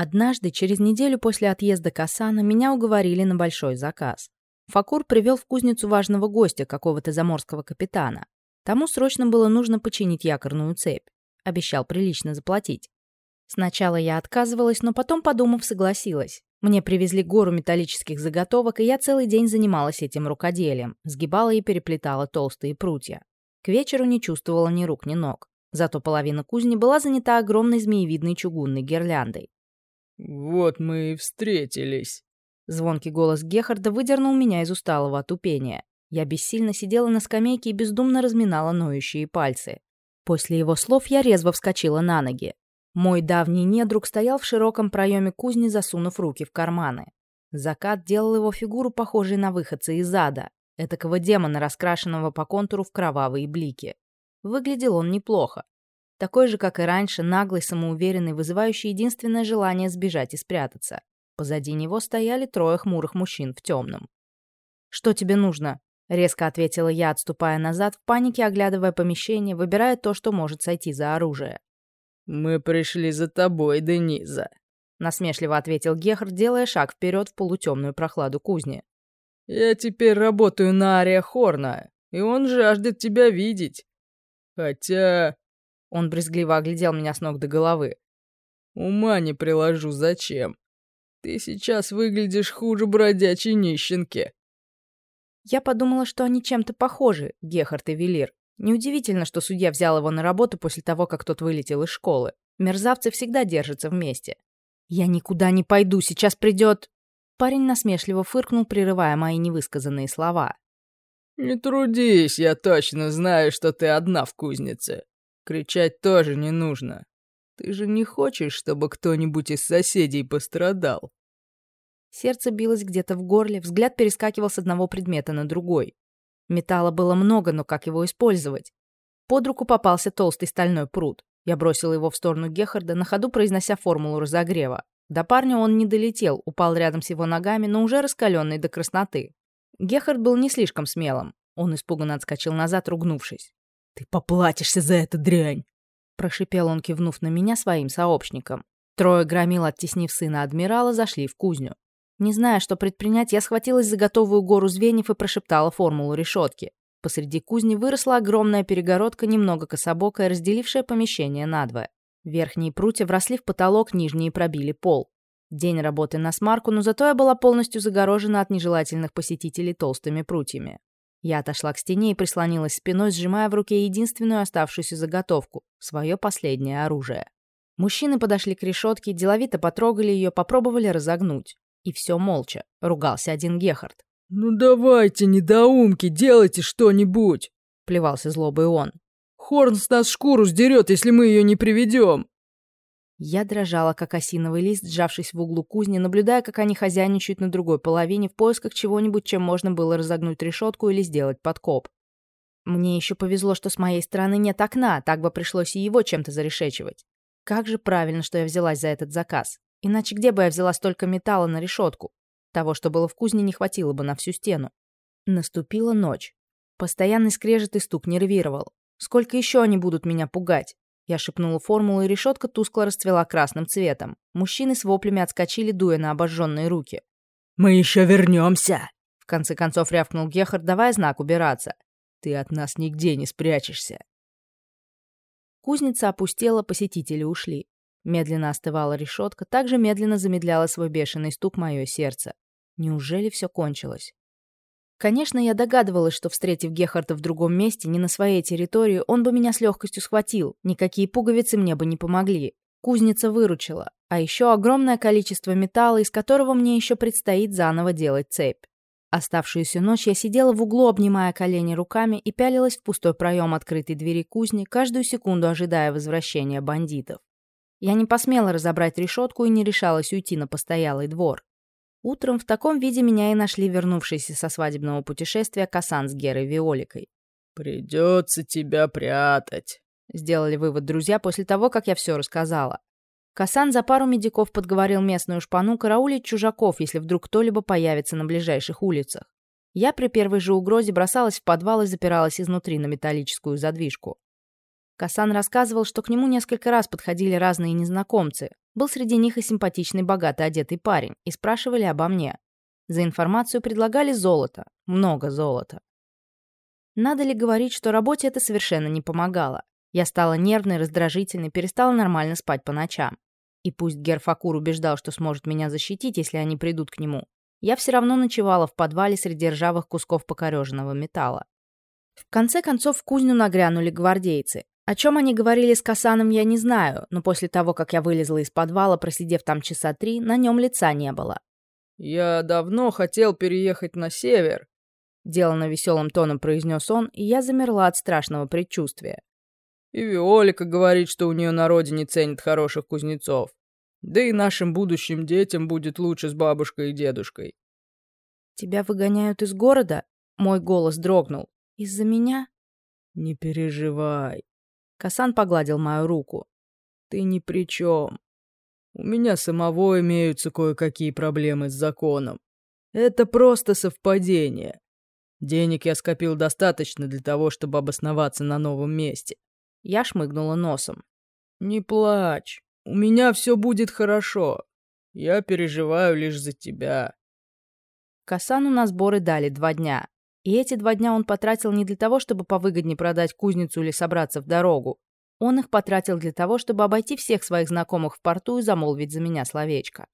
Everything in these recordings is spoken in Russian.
Однажды, через неделю после отъезда Касана, меня уговорили на большой заказ. Факур привел в кузницу важного гостя, какого-то заморского капитана. Тому срочно было нужно починить якорную цепь. Обещал прилично заплатить. Сначала я отказывалась, но потом, подумав, согласилась. Мне привезли гору металлических заготовок, и я целый день занималась этим рукоделием, сгибала и переплетала толстые прутья. К вечеру не чувствовала ни рук, ни ног. Зато половина кузни была занята огромной змеевидной чугунной гирляндой. «Вот мы и встретились». Звонкий голос Гехарда выдернул меня из усталого отупения. Я бессильно сидела на скамейке и бездумно разминала ноющие пальцы. После его слов я резво вскочила на ноги. Мой давний недруг стоял в широком проеме кузни, засунув руки в карманы. Закат делал его фигуру похожей на выходца из ада, этакого демона, раскрашенного по контуру в кровавые блики. Выглядел он неплохо, такой же, как и раньше, наглый, самоуверенный, вызывающий единственное желание сбежать и спрятаться. Позади него стояли трое хмурых мужчин в темном. «Что тебе нужно?» — резко ответила я, отступая назад, в панике оглядывая помещение, выбирая то, что может сойти за оружие. «Мы пришли за тобой, Дениза», — насмешливо ответил Гехр, делая шаг вперед в полутемную прохладу кузни. «Я теперь работаю на Ария Хорна, и он жаждет тебя видеть. Хотя он брезгливо оглядел меня с ног до головы. «Ума не приложу, зачем? Ты сейчас выглядишь хуже бродячей нищенки». Я подумала, что они чем-то похожи, Гехард и Велир. Неудивительно, что судья взял его на работу после того, как тот вылетел из школы. Мерзавцы всегда держатся вместе. «Я никуда не пойду, сейчас придет...» Парень насмешливо фыркнул, прерывая мои невысказанные слова. «Не трудись, я точно знаю, что ты одна в кузнице. Кричать тоже не нужно. Ты же не хочешь, чтобы кто-нибудь из соседей пострадал?» Сердце билось где-то в горле, взгляд перескакивал с одного предмета на другой. Металла было много, но как его использовать? Под руку попался толстый стальной пруд. Я бросил его в сторону Гехарда, на ходу произнося формулу разогрева. До парня он не долетел, упал рядом с его ногами, но уже раскаленный до красноты. Гехард был не слишком смелым. Он испуганно отскочил назад, ругнувшись. Ты поплатишься за эту дрянь!» Прошипел он, кивнув на меня своим сообщникам. Трое громил, оттеснив сына адмирала, зашли в кузню. Не зная, что предпринять, я схватилась за готовую гору звеньев и прошептала формулу решетки. Посреди кузни выросла огромная перегородка, немного кособокая, разделившая помещение надвое. Верхние прутья вросли в потолок, нижние пробили пол. День работы на смарку, но зато я была полностью загорожена от нежелательных посетителей толстыми прутьями. Я отошла к стене и прислонилась спиной, сжимая в руке единственную оставшуюся заготовку — свое последнее оружие. Мужчины подошли к решетке, деловито потрогали ее, попробовали разогнуть. И все молча, ругался один Гехард. «Ну давайте, недоумки, делайте что-нибудь!» — плевался злобой он. «Хорнс нас шкуру сдерет, если мы ее не приведем!» Я дрожала, как осиновый лист, сжавшись в углу кузни, наблюдая, как они хозяйничают на другой половине в поисках чего-нибудь, чем можно было разогнуть решетку или сделать подкоп. Мне еще повезло, что с моей стороны нет окна, так бы пришлось и его чем-то зарешечивать. Как же правильно, что я взялась за этот заказ. Иначе где бы я взяла столько металла на решетку? Того, что было в кузне, не хватило бы на всю стену. Наступила ночь. Постоянный скрежет и стук нервировал. Сколько еще они будут меня пугать? Я шепнула формулу, и решетка тускло расцвела красным цветом. Мужчины с воплями отскочили, дуя на обожженные руки. «Мы еще вернемся!» В конце концов рявкнул Гехард, давая знак убираться. «Ты от нас нигде не спрячешься!» Кузница опустела, посетители ушли. Медленно остывала решетка, также медленно замедляла свой бешеный стук мое сердце. Неужели все кончилось? Конечно, я догадывалась, что, встретив Гехарда в другом месте, не на своей территории, он бы меня с легкостью схватил, никакие пуговицы мне бы не помогли. Кузница выручила, а еще огромное количество металла, из которого мне еще предстоит заново делать цепь. Оставшуюся ночь я сидела в углу, обнимая колени руками, и пялилась в пустой проем открытой двери кузни, каждую секунду ожидая возвращения бандитов. Я не посмела разобрать решетку и не решалась уйти на постоялый двор. Утром в таком виде меня и нашли вернувшиеся со свадебного путешествия Касан с Герой Виоликой. «Придется тебя прятать», — сделали вывод друзья после того, как я все рассказала. Касан за пару медиков подговорил местную шпану караулить чужаков, если вдруг кто-либо появится на ближайших улицах. Я при первой же угрозе бросалась в подвал и запиралась изнутри на металлическую задвижку. Касан рассказывал, что к нему несколько раз подходили разные незнакомцы, был среди них и симпатичный, богато одетый парень, и спрашивали обо мне. За информацию предлагали золото, много золота. Надо ли говорить, что работе это совершенно не помогало. Я стала нервной, раздражительной, перестала нормально спать по ночам. И пусть Герфакур убеждал, что сможет меня защитить, если они придут к нему, я все равно ночевала в подвале среди ржавых кусков покореженного металла. В конце концов в кузню нагрянули гвардейцы. О чем они говорили с Касаном, я не знаю, но после того, как я вылезла из подвала, просидев там часа три, на нем лица не было. «Я давно хотел переехать на север», Делано веселым тоном произнес он, и я замерла от страшного предчувствия. И Виолика говорит, что у нее на родине ценят хороших кузнецов. Касан погладил мою руку. «Ты ни при чем. У меня самого имеются кое-какие проблемы с законом. Это просто совпадение. Денег я скопил достаточно для того, чтобы обосноваться на новом месте». Я шмыгнула носом. «Не плачь. У меня все будет хорошо. Я переживаю лишь за тебя». Касану на сборы дали два дня. И эти два дня он потратил не для того, чтобы повыгоднее продать кузницу или собраться в дорогу. Он их потратил для того, чтобы обойти всех своих знакомых в порту и замолвить за меня словечко.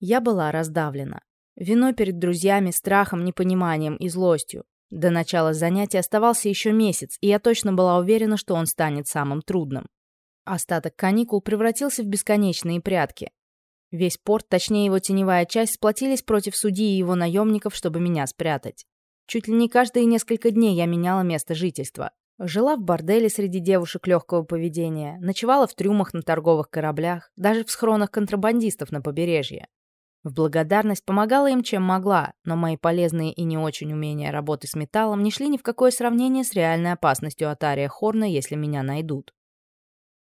Я была раздавлена. Виной перед друзьями, страхом, непониманием и злостью. До начала занятий оставался еще месяц, и я точно была уверена, что он станет самым трудным. Остаток каникул превратился в бесконечные прятки. Весь порт, точнее его теневая часть, сплотились против судьи и его наемников, чтобы меня спрятать. Чуть ли не каждые несколько дней я меняла место жительства. Жила в борделе среди девушек легкого поведения, ночевала в трюмах на торговых кораблях, даже в схронах контрабандистов на побережье. В благодарность помогала им чем могла, но мои полезные и не очень умения работы с металлом не шли ни в какое сравнение с реальной опасностью от Ария Хорна, если меня найдут.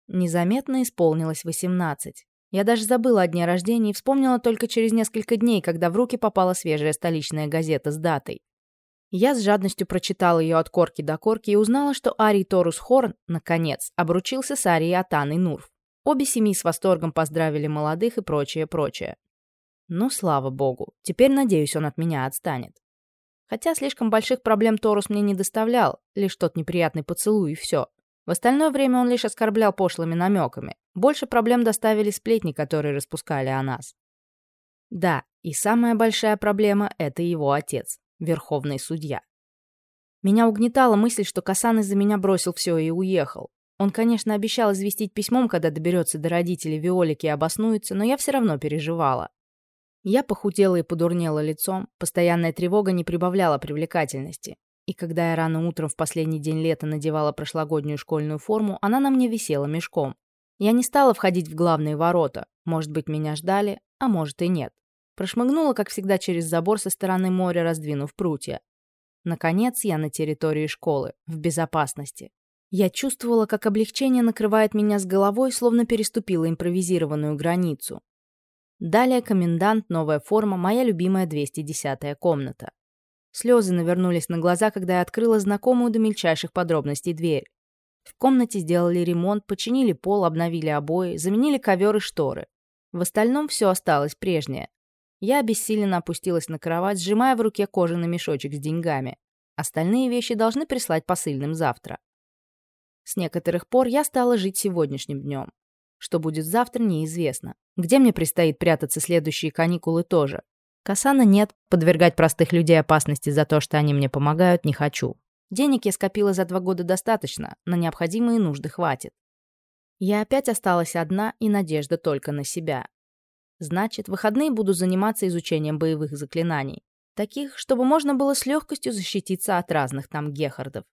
Незаметно исполнилось 18. Я даже забыла о дне рождения и вспомнила только через несколько дней, когда в руки попала свежая столичная газета с датой. Я с жадностью прочитала ее от корки до корки и узнала, что Арий Торус Хорн, наконец, обручился с Арией Атаной Нурф. Обе семьи с восторгом поздравили молодых и прочее, прочее. Ну, слава богу, теперь, надеюсь, он от меня отстанет. Хотя слишком больших проблем Торус мне не доставлял, лишь тот неприятный поцелуй и все. В остальное время он лишь оскорблял пошлыми намеками. Больше проблем доставили сплетни, которые распускали о нас. Да, и самая большая проблема — это его отец. верховный судья. Меня угнетала мысль, что Касан из-за меня бросил все и уехал. Он, конечно, обещал известить письмом, когда доберется до родителей Виолики и обоснуется, но я все равно переживала. Я похудела и подурнела лицом, постоянная тревога не прибавляла привлекательности. И когда я рано утром в последний день лета надевала прошлогоднюю школьную форму, она на мне висела мешком. Я не стала входить в главные ворота. Может быть, меня ждали, а может и нет. Прошмыгнула, как всегда, через забор со стороны моря, раздвинув прутья. Наконец я на территории школы, в безопасности. Я чувствовала, как облегчение накрывает меня с головой, словно переступила импровизированную границу. Далее комендант, новая форма, моя любимая 210-я комната. Слезы навернулись на глаза, когда я открыла знакомую до мельчайших подробностей дверь. В комнате сделали ремонт, починили пол, обновили обои, заменили ковер и шторы. В остальном все осталось прежнее. Я бессиленно опустилась на кровать, сжимая в руке кожаный мешочек с деньгами. Остальные вещи должны прислать посыльным завтра. С некоторых пор я стала жить сегодняшним днем. Что будет завтра, неизвестно. Где мне предстоит прятаться следующие каникулы тоже. Касана нет, подвергать простых людей опасности за то, что они мне помогают, не хочу. Денег я скопила за два года достаточно, на необходимые нужды хватит. Я опять осталась одна, и надежда только на себя. Значит, выходные буду заниматься изучением боевых заклинаний. Таких, чтобы можно было с легкостью защититься от разных там гехардов.